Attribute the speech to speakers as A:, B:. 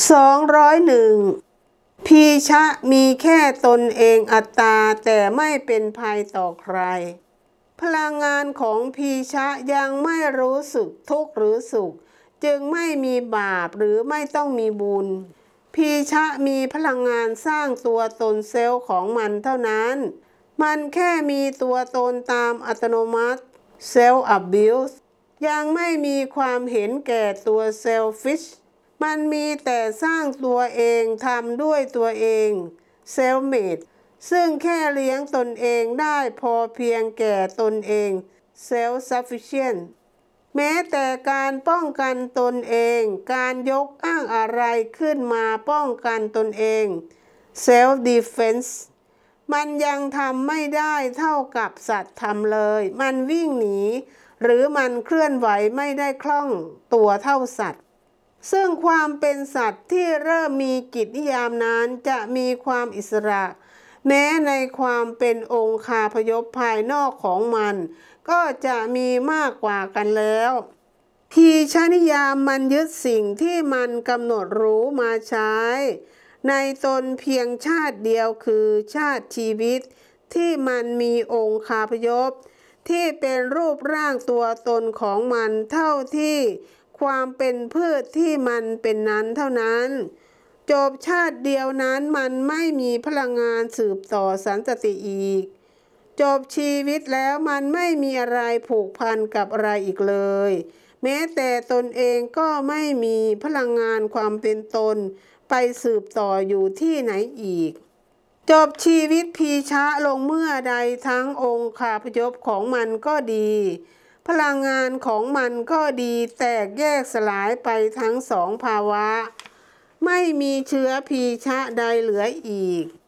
A: 201พีชะมีแค่ตนเองอัตตา แต่ไม่เป็นภัยต่อใคร พลังงานของพีชะยังไม่รู้สึกทุกข์หรือสุข จึงไม่มีบาปหรือไม่ต้องมีบุญ พีชะมีพลังงานสร้างตัวตนเซลล์ของมันเท่านั้น มันแค่มีตัวตนตามอัตโนมัติเซลล์ abuse ยังไม่มีความเห็นแก่ตัว selfish มันมีแต่สร้างตัวเองทำด้วยตัวเอง self-made ซึ่งแค่เลี้ยงตนเองได้พอเพียงแก่ตนเองเซล sufficient แม้แต่การป้องกันตนเอง การยกอ้างอะไรขึ้นมาป้องกันตนเอง self defense มันยังทำไม่ได้เท่ากับสัตว์ทำเลย มันวิ่งหนี หรือมันเคลื่อนไหวไม่ได้คล่องตัวเท่าสัตว์ ซึ่งความเป็นสัตว์ที่เริ่มมีกิจนิยามนั้นจะมีความอิสระ แม้ในความเป็นองค์คาพยพภายนอกของมัน ก็จะมีมากกว่ากันแล้วทีชนิยามมันยึดสิ่งที่มันกำหนดรู้มาใช้ ในตนเพียงชาติเดียวคือชาติชีวิต ที่มันมีองค์คาพยพที่เป็นรูปร่างตัวตนของมันเท่าที่ ความเป็นพืชที่มันเป็นนั้นเท่านั้น จบชาติเดียวนั้นมันไม่มีพลังงานสืบต่อสันตติอีก จบชีวิตแล้วมันไม่มีอะไรผูกพันกับอะไรอีกเลย แม้แต่ตนเองก็ไม่มีพลังงานความเป็นตน ไปสืบต่ออยู่ที่ไหนอีกจบชีวิตพีชะลงเมื่อใดทั้งองค์คาพยพของมันก็ดี พลังงานของมันก็ดีแตกแยกสลายไปทั้งสองภาวะ ไม่มีเชื้อพีชะใดเหลืออีก